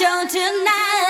show tonight.